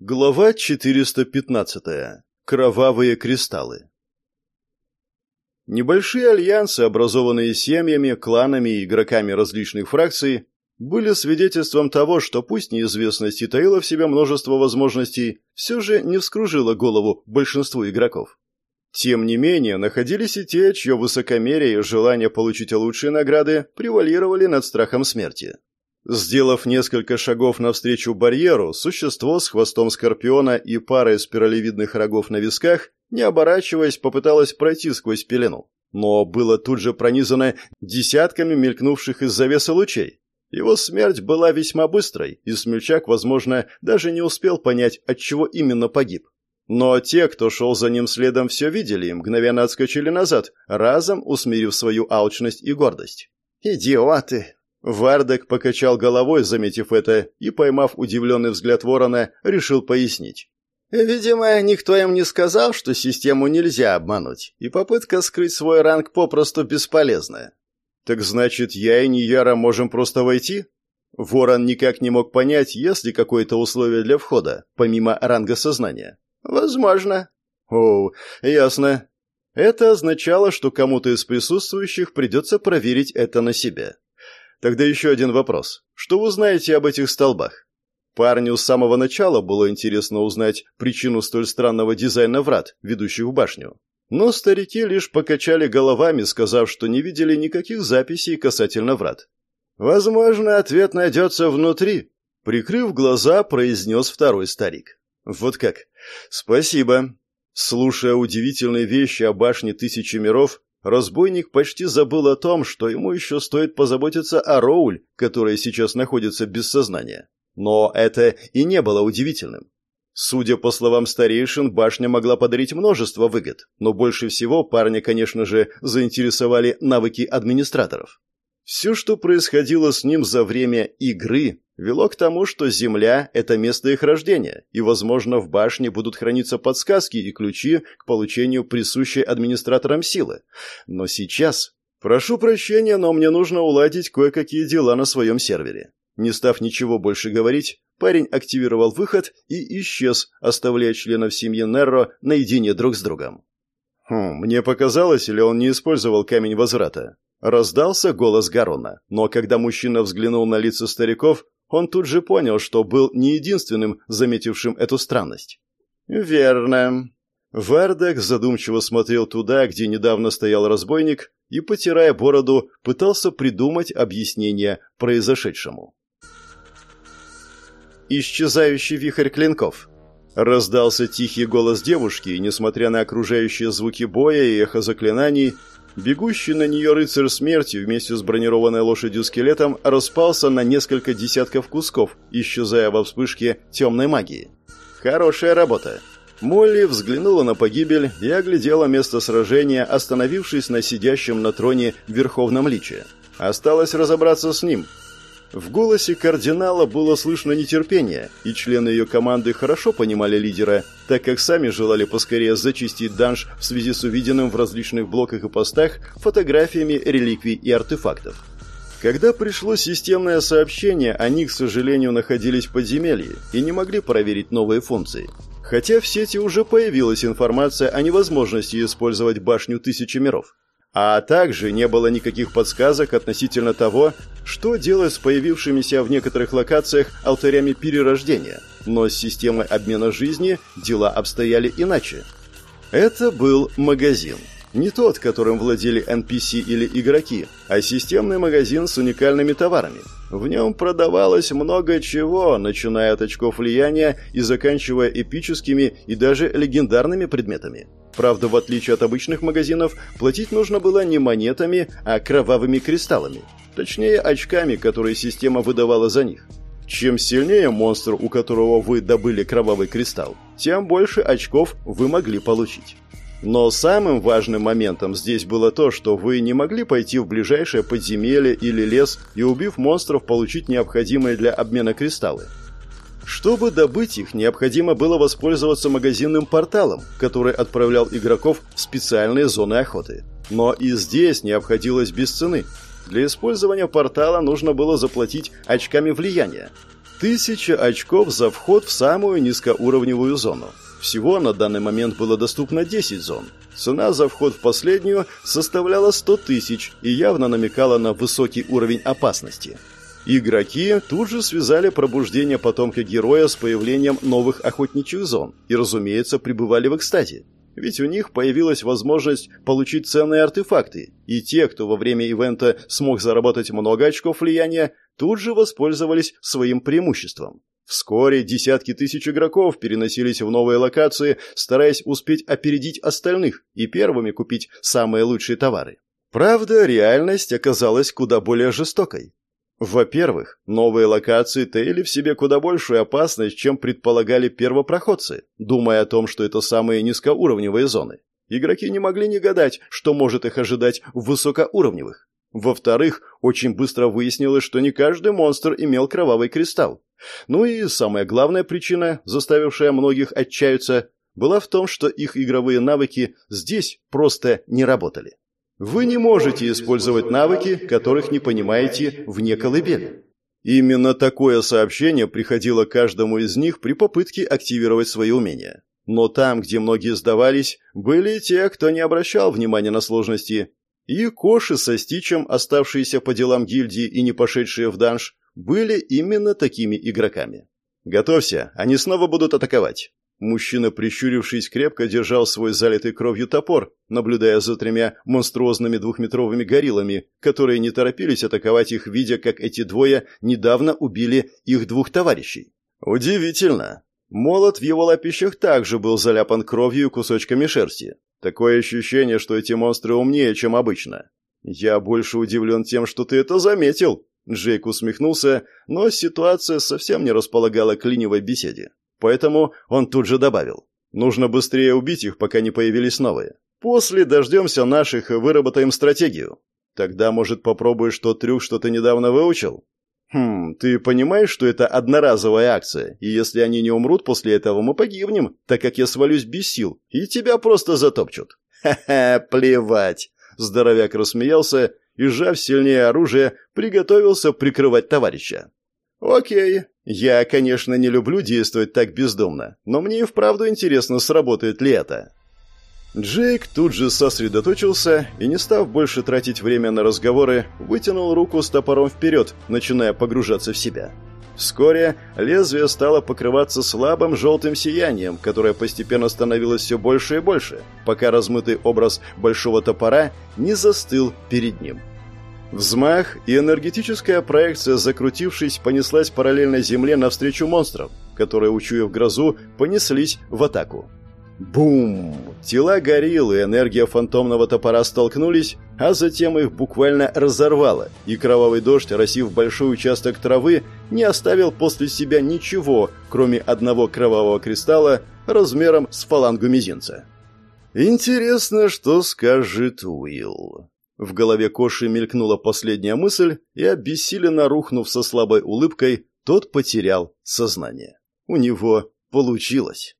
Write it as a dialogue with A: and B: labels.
A: Глава 415. Кровавые кристаллы. Небольшие альянсы, образованные семьями, кланами и игроками различных фракций, были свидетельством того, что пусть неизвестность и таила в себе множество возможностей, все же не вскружила голову большинству игроков. Тем не менее, находились и те, чье высокомерие и желание получить лучшие награды превалировали над страхом смерти. Сделав несколько шагов навстречу барьеру, существо с хвостом скорпиона и парой спиралевидных рогов на висках, не оборачиваясь, попыталось пройти сквозь пелену. Но было тут же пронизано десятками мелькнувших из завесы лучей. Его смерть была весьма быстрой, и Смельчак, возможно, даже не успел понять, от чего именно погиб. Но те, кто шел за ним следом, все видели и мгновенно отскочили назад, разом усмирив свою алчность и гордость. «Идиоты!» Вардек покачал головой, заметив это, и, поймав удивленный взгляд ворона, решил пояснить. «Видимо, никто им не сказал, что систему нельзя обмануть, и попытка скрыть свой ранг попросту бесполезная». «Так значит, я и Нияра можем просто войти?» Ворон никак не мог понять, есть ли какое-то условие для входа, помимо ранга сознания. «Возможно». «О, ясно». Это означало, что кому-то из присутствующих придется проверить это на себе. Тогда еще один вопрос. Что вы знаете об этих столбах? Парню с самого начала было интересно узнать причину столь странного дизайна врат, ведущих в башню. Но старики лишь покачали головами, сказав, что не видели никаких записей касательно врат. «Возможно, ответ найдется внутри», — прикрыв глаза, произнес второй старик. «Вот как? Спасибо». Слушая удивительные вещи о башне Тысячи Миров, Разбойник почти забыл о том, что ему еще стоит позаботиться о Роуль, которая сейчас находится без сознания. Но это и не было удивительным. Судя по словам старейшин, башня могла подарить множество выгод, но больше всего парня, конечно же, заинтересовали навыки администраторов. Все, что происходило с ним за время игры, вело к тому, что Земля – это место их рождения, и, возможно, в башне будут храниться подсказки и ключи к получению присущей администраторам силы. Но сейчас... Прошу прощения, но мне нужно уладить кое-какие дела на своем сервере. Не став ничего больше говорить, парень активировал выход и исчез, оставляя членов семьи Нерро наедине друг с другом. Хм, мне показалось, или он не использовал камень возврата? Раздался голос Гарона, но когда мужчина взглянул на лица стариков, он тут же понял, что был не единственным, заметившим эту странность. «Верно». Вардек задумчиво смотрел туда, где недавно стоял разбойник, и, потирая бороду, пытался придумать объяснение произошедшему. «Исчезающий вихрь клинков», Раздался тихий голос девушки, и, несмотря на окружающие звуки боя и эхо заклинаний, Бегущий на нее рыцарь смерти вместе с бронированной лошадью-скелетом распался на несколько десятков кусков, исчезая во вспышке темной магии. Хорошая работа. Молли взглянула на погибель и оглядела место сражения, остановившись на сидящем на троне Верховном Личе. Осталось разобраться с ним – в голосе кардинала было слышно нетерпение, и члены ее команды хорошо понимали лидера, так как сами желали поскорее зачистить данж в связи с увиденным в различных блоках и постах фотографиями реликвий и артефактов. Когда пришло системное сообщение, они, к сожалению, находились в подземелье и не могли проверить новые функции. Хотя в сети уже появилась информация о невозможности использовать башню Тысячи Миров. А также не было никаких подсказок относительно того, что делать с появившимися в некоторых локациях алтарями перерождения. Но с системой обмена жизни дела обстояли иначе. Это был магазин. Не тот, которым владели NPC или игроки, а системный магазин с уникальными товарами. В нем продавалось много чего, начиная от очков влияния и заканчивая эпическими и даже легендарными предметами. Правда, в отличие от обычных магазинов, платить нужно было не монетами, а кровавыми кристаллами. Точнее, очками, которые система выдавала за них. Чем сильнее монстр, у которого вы добыли кровавый кристалл, тем больше очков вы могли получить. Но самым важным моментом здесь было то, что вы не могли пойти в ближайшее подземелье или лес и, убив монстров, получить необходимые для обмена кристаллы. Чтобы добыть их, необходимо было воспользоваться магазинным порталом, который отправлял игроков в специальные зоны охоты. Но и здесь не обходилось без цены. Для использования портала нужно было заплатить очками влияния. Тысяча очков за вход в самую низкоуровневую зону. Всего на данный момент было доступно 10 зон. Цена за вход в последнюю составляла 100 тысяч и явно намекала на высокий уровень опасности. Игроки тут же связали пробуждение потомка героя с появлением новых охотничьих зон и, разумеется, пребывали в экстазе. Ведь у них появилась возможность получить ценные артефакты, и те, кто во время ивента смог заработать много очков влияния, тут же воспользовались своим преимуществом. Вскоре десятки тысяч игроков переносились в новые локации, стараясь успеть опередить остальных и первыми купить самые лучшие товары. Правда, реальность оказалась куда более жестокой. Во-первых, новые локации таили в себе куда большую опасность, чем предполагали первопроходцы, думая о том, что это самые низкоуровневые зоны. Игроки не могли не гадать, что может их ожидать в высокоуровневых. Во-вторых, очень быстро выяснилось, что не каждый монстр имел кровавый кристалл. Ну и самая главная причина, заставившая многих отчаяться, была в том, что их игровые навыки здесь просто не работали. Вы не можете использовать навыки, которых не понимаете вне колыбели. Именно такое сообщение приходило каждому из них при попытке активировать свои умения. Но там, где многие сдавались, были те, кто не обращал внимания на сложности. И Коши со Стичем, оставшиеся по делам гильдии и не пошедшие в данж, были именно такими игроками. «Готовься, они снова будут атаковать. Мужчина, прищурившись, крепко держал свой залитый кровью топор, наблюдая за тремя монструозными двухметровыми гориллами, которые не торопились атаковать их, видя, как эти двое недавно убили их двух товарищей. Удивительно. Молот в его лапищах также был заляпан кровью и кусочками шерсти. Такое ощущение, что эти монстры умнее, чем обычно. Я больше удивлен тем, что ты это заметил. Джейк усмехнулся, но ситуация совсем не располагала к ленивой беседе. Поэтому он тут же добавил. Нужно быстрее убить их, пока не появились новые. После дождемся наших и выработаем стратегию. Тогда, может, попробуешь тот трюк, что ты недавно выучил? Хм, ты понимаешь, что это одноразовая акция, и если они не умрут после этого, мы погибнем, так как я свалюсь без сил, и тебя просто затопчут. Ха-ха, плевать. Здоровяк рассмеялся и, сжав сильнее оружие, приготовился прикрывать товарища. «Окей. Я, конечно, не люблю действовать так бездумно, но мне и вправду интересно, сработает ли это». Джейк тут же сосредоточился и, не став больше тратить время на разговоры, вытянул руку с топором вперед, начиная погружаться в себя. Вскоре лезвие стало покрываться слабым желтым сиянием, которое постепенно становилось все больше и больше, пока размытый образ большого топора не застыл перед ним. Взмах и энергетическая проекция, закрутившись, понеслась параллельно земле навстречу монстрам, которые, учуяв грозу, понеслись в атаку. Бум! Тела горилл и энергия фантомного топора столкнулись, а затем их буквально разорвало, и кровавый дождь, росив большой участок травы, не оставил после себя ничего, кроме одного кровавого кристалла размером с фалангу мизинца. Интересно, что скажет Уилл. В голове Коши мелькнула последняя мысль, и, обессиленно рухнув со слабой улыбкой, тот потерял сознание. У него получилось.